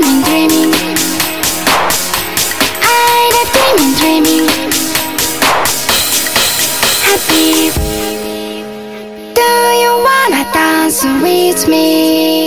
dreaming, dreaming. I love dreaming, dreaming. Happy. Do you wanna dance with me?